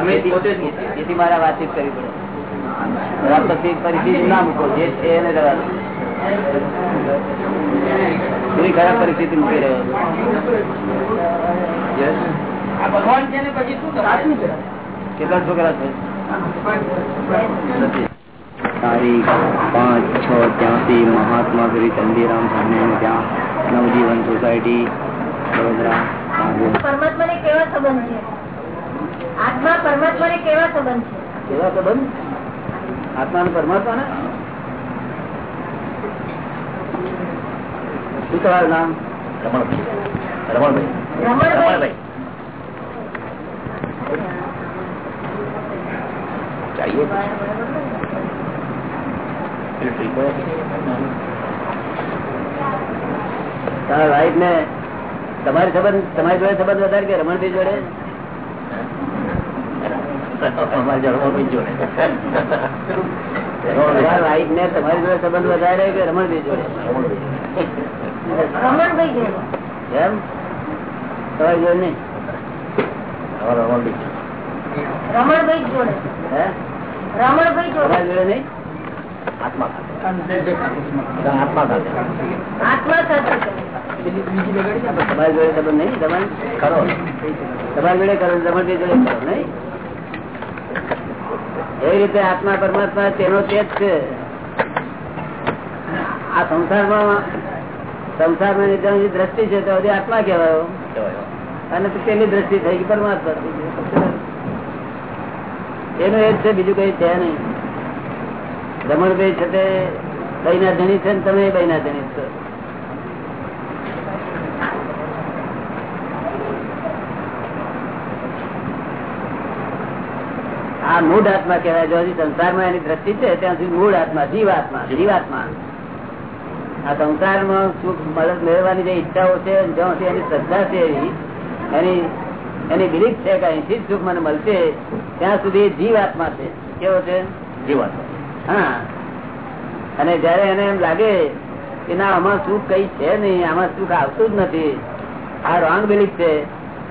અમે પોતે જ. મારા વાતચીત કરવી પડે. ખરાબ પરિસ્થિતિ પરિસ્થિતિ ના મૂકો. જે છે એને રહેવા એવી ખરાબ પરિસ્થિતિ મૂકી રહ્યો ભગવાન છે ને પછી શું કેટલા છોકરા છે? તારીખ પાંચ છ ત્યાંથી મહાત્મા શ્રી ચંદીરામ સામે ત્યાં નવજીવન સોસાયટી વડોદરા પરમાત્મા ને કેવા સંબંધ છે? આત્મા પરમાત્મા ને કેવા સંબંધ છે? કેવા સંબંધ? આત્મા ને પરમાત્મા ને શું તમારું નામ? રમણભાઈ. રમણભાઈ. તમારા વાઈફ ને તમારી સંબંધ તમારી જોડે સંબંધ વધારે કે રમણભાઈ જોડે? તમારા વાઈફ ને તમારી જોડે સંબંધ વધારે કે રમણભાઈ જોડે? રમણભાઈ એમ? તમારી જોડે નહીં? રમણભાઈ. રમણભાઈ જોડે. તમારી જોડે. નહીં? આત્મા સાથે. આત્મા તમારી જોડે સંબંધ નહીં? તમારી? ખરો. તમારી જોડે કરો રમણભાઈ જોડે કરો નહીં? એવી રીતે આત્મા પરમાત્મા તેનો તે જ છે. આ સંસારમાં સંસારમાં દ્રષ્ટિ છે તો હજી આત્મા કહેવાયો. અને તો પેલી દ્રષ્ટિ થઈ ગઈ પરમાત્મા. થઈ ગઈ. એનું એ છે, બીજું કઈ છે નહીં. રમણભાઈ છે તે બૈના ધણી છે તમે બૈના ધણી છો. આ મૂળ આત્મા કહેવાય. જો સંસારમાં એની દ્રષ્ટિ છે, ત્યાં સુધી મૂળ આત્મા, જીવાત્મા જીવાત્મા. આ સંસારમાં સુખ મદદ મેળવવાની જે ઈચ્છાઓ છે, જ્યાં સુધી એની શ્રદ્ધા છે એની એની બિલીફ છે કે અહીંથી સુખ મને મળશે, ત્યાં સુધી જીવાત્મા છે. કેવો છે? જીવાત્મા. હા. અને જયારે એને એમ લાગે કે ના, આમાં સુખ કઈ છે નહીં, આમાં સુખ આવતું જ નથી, આ રોંગ બિલીફ છે,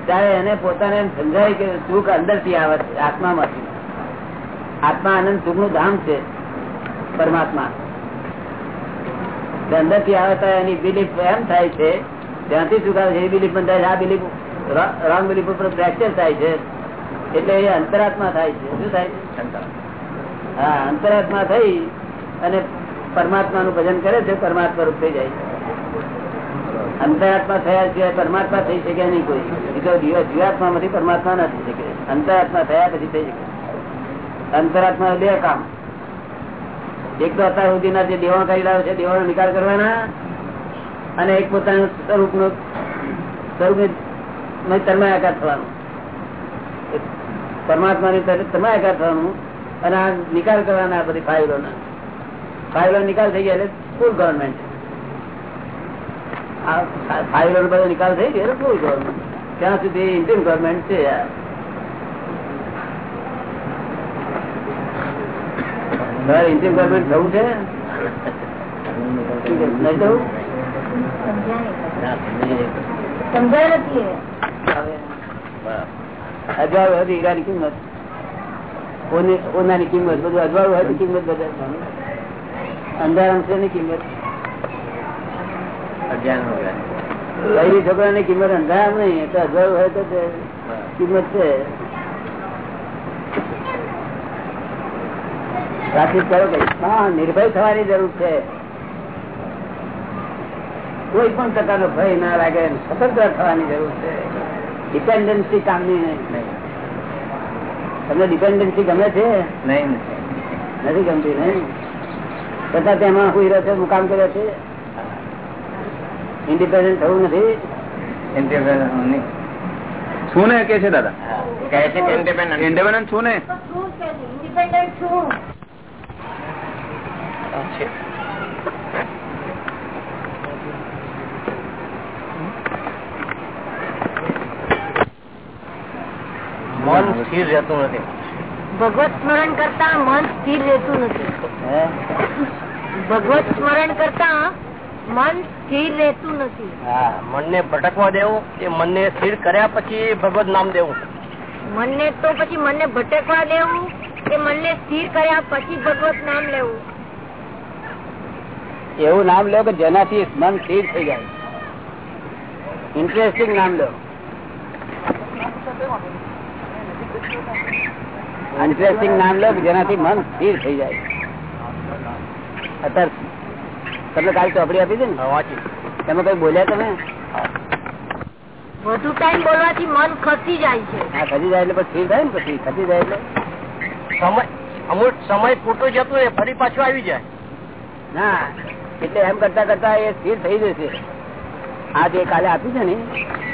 ત્યારે એને પોતાને એમ સમજાય કે સુખ અંદરથી આવે છે, આત્મામાંથી. આત્મા આનંદ સુખનું ધામ છે, પરમાત્મા. અંદરથી આવે એની બિલીફ એમ થાય છે, ત્યાંથી સુખ આવે છે, એ બિલીફ બંધાય આ બિલીફ રોંગ બિલીફ ઉપર ફ્રેક્ચર થાય છે. એટલે એ અંતરાત્મા થાય છે. શું થાય? છે હા અંતરાત્મા થઈ અને પરમાત્મા નું ભજન કરે છે પરમાત્મા રૂપ થઈ જાય. અંતરાત્મા થયા સિવાય પરમાત્મા થઈ શકે નહીં કોઈ. જીવાત્મા માંથી પરમાત્મા ના થઈ શકે. અંતરાત્મા થયા પછી થઈ શકે. અંતરાત્મા બે કામ. એક તો અત્યાર સુધીના જે દેવાણ કરી રહ્યો છે દેવાનો નિકાલ કરવાના અને એક પોતાનું સ્વરૂપનું સ્વરૂપ તન્માયાકાર થવાનું. પરમાત્મા ની તન્માયાકાર થવાનું અને આ નિકાલ કરવાના બધી ફાઇલો ફાઇલો નિકાલ થઈ ગયા એટલે ફૂલ ગવર્મેન્ટ આ ફાઇલો બધો નિકાલ થઈ ગયો એટલે ફૂલ ગવર્મેન્ટ ત્યાં સુધી ઇન્ડિયન ગવર્મેન્ટ છે ઇન્ડિયન ગવર્મેન્ટ થવું છે? નહીં થવું સમજાય નથી એ. અજવાળું હતી હીરાની કિંમત. ઓનાની કિંમત બધું અજવાળું હતી કિંમત બધા અંધારામ છે ની કિંમત? પહેલી છોકરાની કિંમત અંધારામ નહીં તો અજવાળું હોય તો કિંમત છે. વાતચીત કરો કઈ હા નિર્ભય થવાની જરૂર છે. કોઈ પણ પ્રકારનો ભય ના લાગે સ્વતંત્ર થવાની જરૂર છે. ડિપેન્ડન્સી કામની નહીં. તમને ડિપેન્ડન્સી ગમે છે? નહીં નથી ગમતી નહીં? છતાં તેમાં હું રહે છે મુકામ કર્યો છે? ઇન્ડિપેન્ડન્ટ થવું નથી? શું ને કે છે દાદા? કહે છે ઇન્ડિપેન્ડન્ટ છું ને. છે? ઇન્ડિપેન્ડન્ટ છું. મન સ્થિર રહેતું નથી. ભગવત સ્મરણ કરતા મન સ્થિર રહેતું નથી. ભગવત સ્મરણ કરતા મન સ્થિર રહેતું નથી. હા મનને ભટકવા દેવું એ મનને સ્થિર કર્યા પછી ભગવત નામ દેવું. મનને તો પછી મનને ભટકવા દેવું કે મનને સ્થિર કર્યા પછી ભગવત નામ લેવું. એવું નામ લો કે જેનાથી મન સ્થિર થઈ જાય. ઇન્ટરેસ્ટિંગ નામ લો. ઇન્ટરેસ્ટિંગ નામ લો જેનાથી મન સ્થિર થઈ જાય. અત્યારે તમને કાલે ચોપડી આપી હતી ને? વાંચી. તમે કઈ બોલ્યા તમે? વધુ ટાઈમ બોલવાથી મન ખસી જાય છે. હા ખસી જાય એટલે પછી થાય ને પછી? ખસી જાય એટલે? સમય અમુક સમય પૂરતો જતો રહે ફરી પાછો આવી જાય. ના એટલે એમ કરતા કરતા એ સ્થિર થઈ જશે. આ જે કાલે આપ્યું છે ને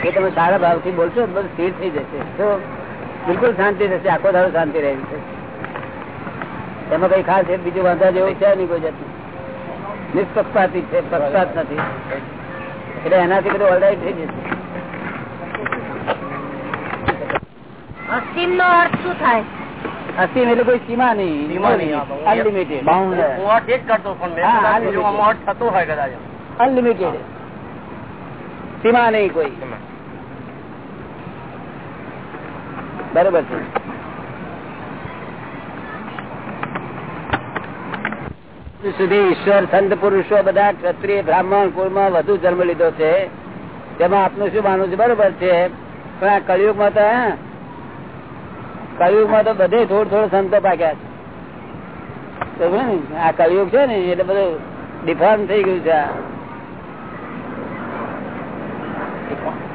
એ તમે સારા ભાવથી બોલશો બધું સ્થિર થઈ જશે. તો બિલકુલ શાંતિ થશે આખો દાડો શાંતિ રહેવી છે એમાં કઈ ખાસ એક બીજું વાંધા જેવું છે નહીં કોઈ જતું નિષ્પક્ષપાતી છે પક્ષપાત નથી. એટલે એનાથી બધું ઓલરાઈટ થઈ જશે. અસીમ નો અર્થ શું થાય? અસીમ એટલે કોઈ સીમા નહીં સીમા નહીં, હા, બહુ. અનલિમિટેડ સીમા નહીં કોઈ કરતો પણ મેં હા, કદાચ હા, બીજું આમાં અર્થ થતો હોય કદાચ અનલિમિટેડ સીમા નહીં કોઈ બરોબર છે. સુધી ઈશ્વર, સંત, પુરુષો બધા ક્ષત્રિય, બ્રાહ્મણ, કુળમાં વધુ જન્મ લીધો છે. તેમાં આપનું શું માનવું છે? બરોબર છે. પણ આ કળિયુગમાં તો કળિયુગમાં તો બધે થોડ થોડ સંતો પાક્યા છે. આ કળિયુગ છે ને, એટલે બધું ડિફોર્મ થઈ ગયું છે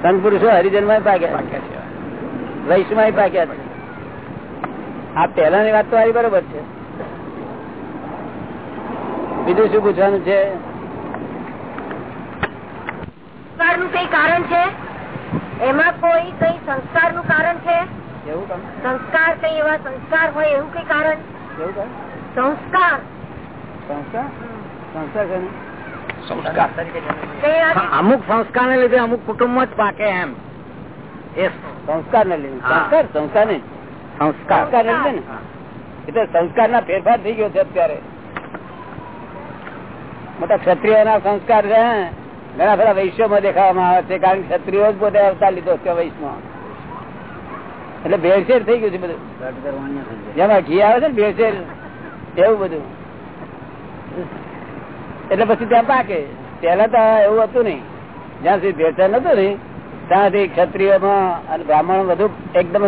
સંત, પુરુષો હરિજનમાં પાક્યા છે. માં પાક્યા છે આ પહેલાની વાત તો આવી બરોબર છે. બીજું શું પૂછવાનું છે? સંસ્કાર કઈ કારણ છે? એમાં કોઈ કઈ સંસ્કારનું કારણ છે? સંસ્કાર કઈ એવા સંસ્કાર હોય એવું કઈ કારણ? સંસ્કાર. સંસ્કાર? ને? અમુક સંસ્કાર ને લીધે અમુક કુટુંબ જ પાકે એમ. એ સંસ્કાર ને લીધે સંસ્કાર સંસ્કાર ને સંસ્કાર. ને લીધે ને. એટલે સંસ્કાર ના ફેરફાર થઈ ગયો છે અત્યારે. મોટા ક્ષત્રિય ના સંસ્કાર છે ઘણા બધા વૈશ્યો માં દેખાવામાં આવે છે કારણ કે ક્ષત્રિયો જ પોતે અવતાર લીધો છે વૈશ્વમાં. એટલે ભેળસેળ થઈ ગયું છે બધું. જેમાં ઘી આવે છે ને ભેળસેળ એવું બધું. એટલે પછી ત્યાં પાકે. પેલા તો એવું હતું નહીં. જ્યાં સુધી ભેળસેળ નતું ને ત્યાંથી ક્ષત્રિયોમાં અને બ્રાહ્મણ બધું એકદમ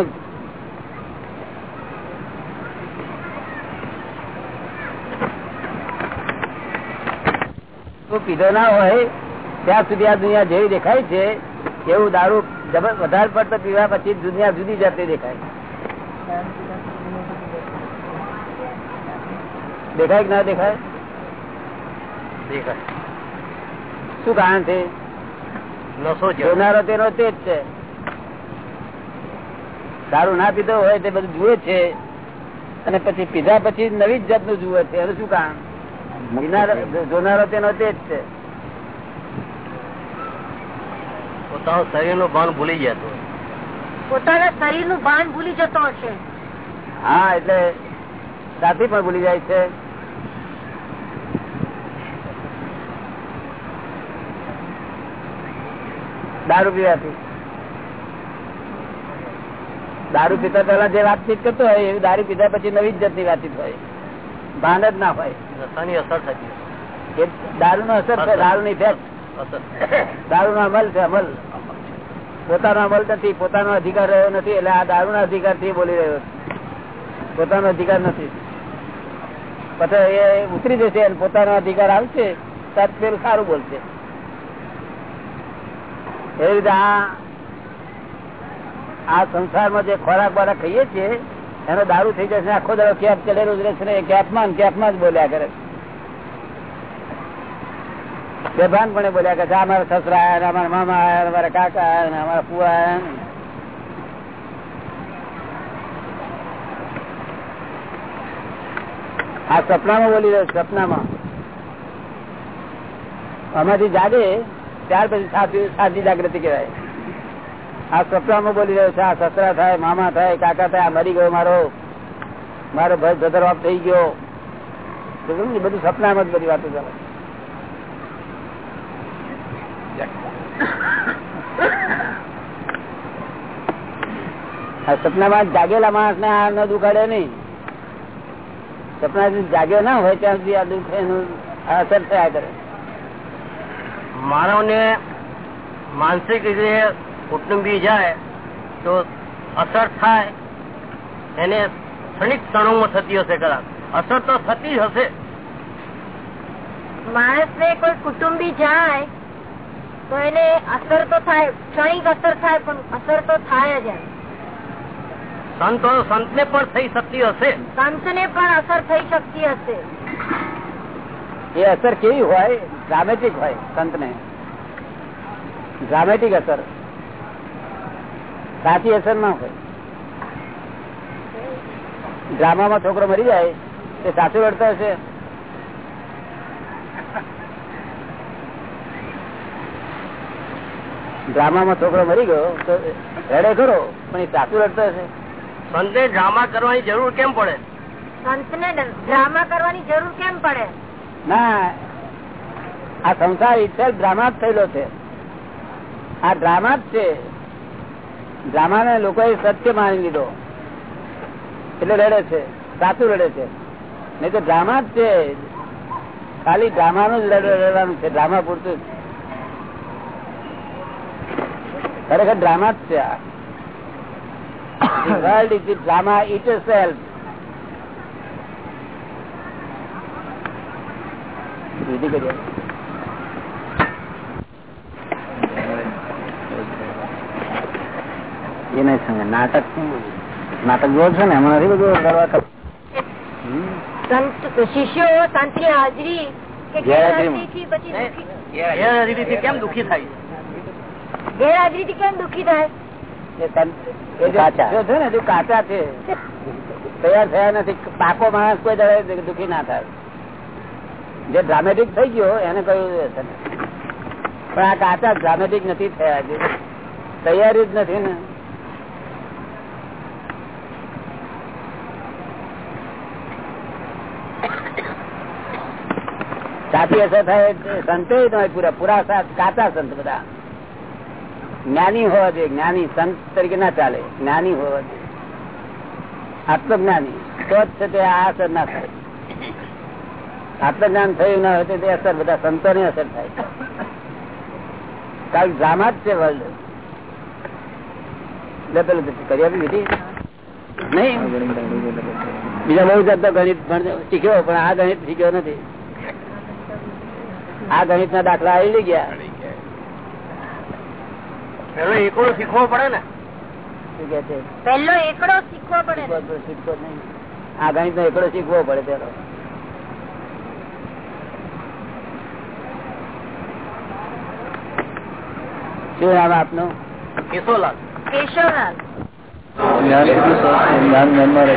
પીધો ના હોય, ત્યાં સુધી આ દુનિયા જેવી દેખાય છે, એવું દારૂ વધારે પડતો પીવા પછી દુનિયા જુદી જાતે દેખાય. દેખાય કે ના દેખાય. શું કારણ છે? જોનારો તેનો તે જ છે. સારું ના પીધો હોય તે બધું જુએ છે. અને પછી પીધા પછી નવી જ જાતનું જુએ છે. એનું શું કારણ? જોનારો તેનો તે જ છે. પોતાનું શરીરનું ભાન ભૂલી જતો પોતાના શરીરનું ભાન ભૂલી જતો હશે. હા એટલે સાથી પણ ભૂલી જાય છે. દારૂ પીવાથી. દારૂ પીતા પેલા જે વાતચીત કરતો હોય એવી દારૂ પીધા પછી નવી જ જાતની વાતચીત હોય. ભાન જ ના હોય. અસર થતી દારૂ નો અસર છે દારૂ ની ફેક્ટ દારૂ નો અમલ છે અમલ. પોતાનો અમલ નથી પોતાનો અધિકાર રહ્યો નથી એટલે આ દારૂ ના અધિકારથી બોલી રહ્યો પોતાનો અધિકાર નથી. પછી એ ઉતરી જશે પોતાનો અધિકાર આવશે ત્યારે પેલું સારું બોલશે. એવી રીતે આ સંસારમાં જે ખોરાક બોરાક ખાઈએ છીએ, એનો દારૂ થઈ જશે આખો દારો કેપ ચડેલો રહેશે ને એ કેપમાં કેપમાં જ બોલ્યા કરે બેભાનપણે બોલ્યા કરે છે, આ અમારા સસરા આવ્યા અમારા મામા આવ્યા અમારા કાકા આવ્યા અમારા ફુવા આવ્યા આ સપનામાં બોલી રહ્યો સપનામાં. આમાંથી જાગે ત્યાર પછી સાચી જાગૃતિ કહેવાય. આ સપનામાં બોલી રહ્યો છે, આ સસરા થાય, મામા થાય, કાકા થાય મરી ગયો મારો. મારો ભાઈ ભદર ઓફ થઈ ગયો? બધું સપનામાં જ બધી વાતો ચાલે સપનામાં જાગેલા માણસ ને આ ન દુખાડે નહીં. સપના જાગ્યો ના હોય ત્યાં સુધી આ દુઃખ એનું અસર થયા કરે. માનવને માનસિક રીતે કુટુંબી જાય તો અસર થાય. એને ક્ષણિક ક્ષણોમાં થતી હશે કદાચ. અસર તો થતી જ હશે. માણસ ને કોઈ કુટુંબી જાય તો એને અસર તો થાય ક્ષણિક અસર થાય પણ અસર તો થાય જ સંતો સંત ને પણ થઈ શકતી હશે. સંતને પણ અસર થઈ શકતી હશે. એ અસર કેવી હોય? ડ્રામેટિક હોય સંતને ડ્રામેટિક અસર. સાચી અસર ના હોય. ડ્રામામાં છોકરો મરી જાય તે સાચું રડતો હશે. ડ્રામામાં છોકરો મરી ગયો તો રડે ખરો પણ એ સાચું રડતો હશે. સંતે ડ્રામા કરવાની જરૂર કેમ પડે? સંતને ડ્રામા કરવાની જરૂર કેમ પડે? ના આ સંસાર ઇટસેલ્ફ ડ્રામા જ થયેલો છે. આ ડ્રામા જ છે. ડ્રામા ને લોકોએ સત્ય માની લીધો. એટલે રડે છે. સાચું રડે છે. નહીં તો ડ્રામા જ છે. ખાલી ડ્રામાનું જ રડવાનું છે. ડ્રામા પૂરતું જ. ખરેખર ડ્રામા જ છે આ. World is drama itself itself. વિધિ એ નહીં સમજે નાટક નાટક જો છે ને એમાં નથી બધું કરવા સંત શિષ્યો હાજરી કે ગેરહાજરીમાં. ગેરહાજરીથી પછી દુઃખી ગેરહાજરીથી કેમ દુઃખી થાય? ગેરહાજરીથી કેમ દુઃખી થાય? એ તન- એ જે જો છે ને હજુ કાચા છે. તૈયાર થયા નથી. પાકો માણસ કોઈ દાડે દુખી ના થાય. જે ડ્રામેટિક થઈ ગયો એને કહ્યું પણ આ કાચા ડ્રામેટિક નથી થયા તૈયારી જ નથી ને. સાચી અસર થાય સંતો પૂરા. પૂરા કાચા સંત બધા. જ્ઞાની હોવા જોઈએ. જ્ઞાની સંત તરીકે ના ચાલે. જ્ઞાની હોવા જોઈએ. આત્મજ્ઞાની. તો જ છે તે આ અસર ના થાય. આત્મજ્ઞાન થયું ના હોય તો તે અસર બધા સંતો ની અસર થાય. કારણ ડ્રામા જ છે વર્લ્ડ એટલે પેલું કરી આપી દીધી. નહીં. બીજા બહુ જાતનો ગણિત શીખ્યો, પણ આ ગણિત શીખ્યો નથી. આ ગણિત ના દાખલા આવી ગયા. પેલો એકડો શીખવો પડે ને. એકડો શીખવો પડે. શીખવો- નહીં. આ ગણિત નો એકડો શીખવો પડે પેલો શું નામ આપનું? કેશોલાલ. કેશોલાલ. રહે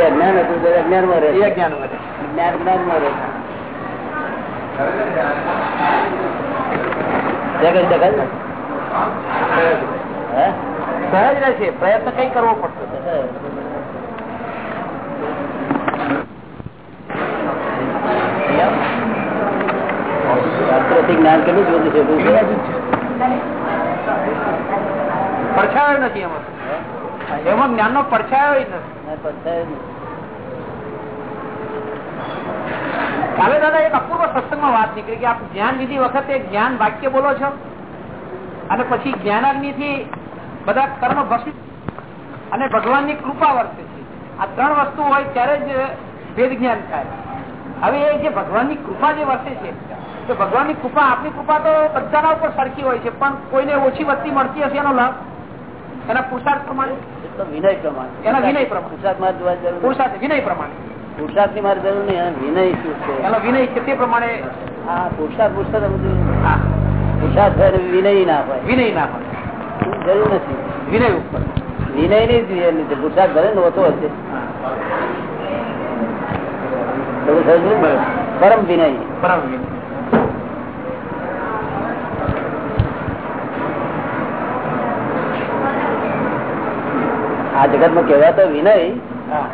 અજ્ઞાન હતું અજ્ઞાનમાં રહે. એ જ્ઞાન વધે જ્ઞાન જ્ઞાનમાં? સહજ રહેશે. પ્રયત્ન કઈ કરવો પડશે જ્ઞાન કેટલું જુદું છે? પડછાયો નથી એમાં. એમાં જ્ઞાન નો પડછાયો નથી. પડછાયો નહીં. કાલે દાદા એક અપૂર્વ સત્સંગમાં વાત નીકળી કે આપ જ્ઞાન લીધી વખતે જ્ઞાન વાક્ય બોલો છો? અને પછી જ્ઞાનાગ્નિ થી બધા કર્મ ભસી અને ભગવાનની કૃપા વર્તે છે. આ ત્રણ વસ્તુ હોય ત્યારે જ ભેદ જ્ઞાન થાય. હવે એ જે ભગવાનની કૃપા જે વર્તે છે તો ભગવાનની કૃપા આપની કૃપા તો બધાના ઉપર સરખી હોય છે પણ કોઈને ઓછી વસ્તી મળતી હશે એનો લાભ? એના પુરુષાર્થ પ્રમાણે? વિનય પ્રમાણે. એના વિનય પ્રમાણે. પુરુષાર્થ વિનય પ્રમાણે. પુરુષાર્થની મારે જરૂર નહીં વિનય શું છે? એનો વિનય છે તે પ્રમાણે હા પુરુષાર્થ પુરુષાર્થ બધું. પુરુષાર્થ વિનય ના હોય. વિનય ના હોય. જરૂર નથી. વિનય ઉપર. વિનયની નથી પુરુષાર્થ ભલે ને ઓછો હશે? પરમ વિનય. પરમ વિનય. આ જગતમાં કહેવાતો વિનય. હા.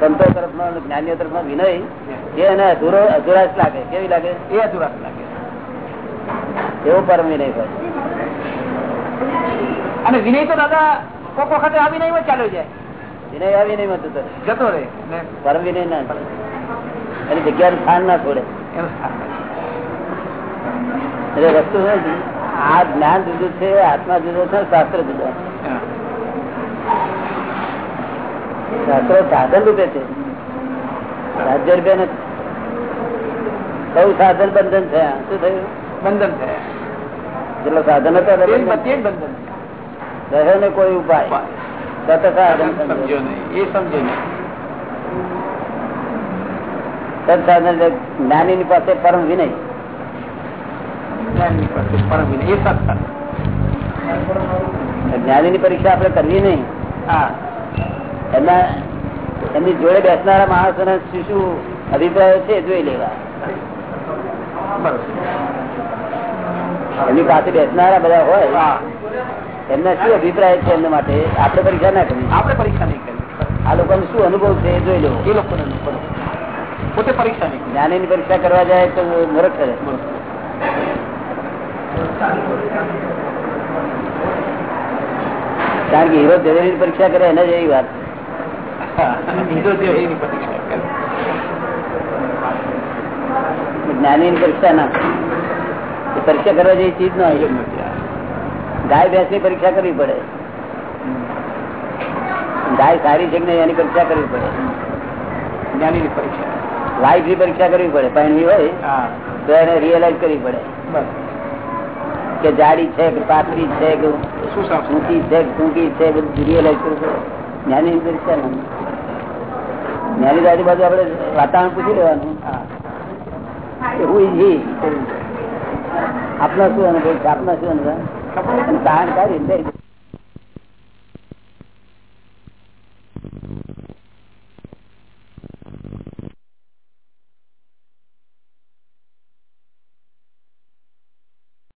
સંતો તરફ નો જ્ઞાનીઓ તરફનો વિનય એ એને અધૂરો અધુરાશ લાગે. કેવી લાગે? એ અધૂરા લાગે. એવો પરમ વિનય હોય. અને વિનય તો દાદા કોક વખતે આ ચાલ્યો જાય. વિનય આ વિનયમાં જતો રહે. ને પરમ વિનય ના એની સ્થાન ના છોડે. એનું. એટલે વસ્તુ આ જ્ઞાન જુદું છે આત્મા જુદો છે શાસ્ત્ર જુદો. શાસ્ત્રો સાધન રૂપે છે. રાજ્ય રૂપે સૌ સાધન બંધન થયા. શું થયું? બંધન થયા. જેટલો સાધન હતો બંધન. રહ્યો ને કોઈ ઉપાય. તત સાધન સમજ્યો નહીં. એ સમજ્યો નહીં. સત્સાધન એટલે જ્ઞાનીની પાસે પરમ વિનય. એ સત્સંગ પરીક્ષા આપણે કરવી નહીં. હા. એમના એમની જોડે બેસનારા માણસોના શું શું અભિપ્રાયો છે જોઈ લેવા. એમની પાસે બેસનારા બધા હોય એમના શું અભિપ્રાય છે એમના માટે? આપણે પરીક્ષા ના કરી આપણે પરીક્ષા નહીં કરી આ લોકોનો શું અનુભવ છે એ જોઈ લો. એ લોકોને. પોતે પરીક્ષા નહીં કરી જ્ઞાનીની પરીક્ષા કરવા જાય તો મૂર્ખ કરે. કારણ કે હીરો જવેરીની પરીક્ષા કરે એને જ એવી વાત બીજો જે એની પરીક્ષા ના. પરીક્ષા કરવા જેવી ચીજ ના હોય. ગાય ભેંસની પરીક્ષા કરવી પડે. ગાય સારી છે કે નહીં એની પરીક્ષા કરવી પડે. જ્ઞાનીની પરીક્ષા. લાઈફની પરીક્ષા કરવી પડે. પણ હોય તો એને રિયલાઇઝ કરવી પડે. કે જાડી છે કે પાતળી છે કે ઊંચી છે કે ટૂંકી છે બધું રિયલાઈઝ કરવું પડે. જ્ઞાની ની. પરીક્ષા નાની દાદી બાજુ આપડે વાતાવરણ પૂછી લેવાનું. આપનો શું અનુભવ? છે આપનો શું અનુભવ? સહન કરી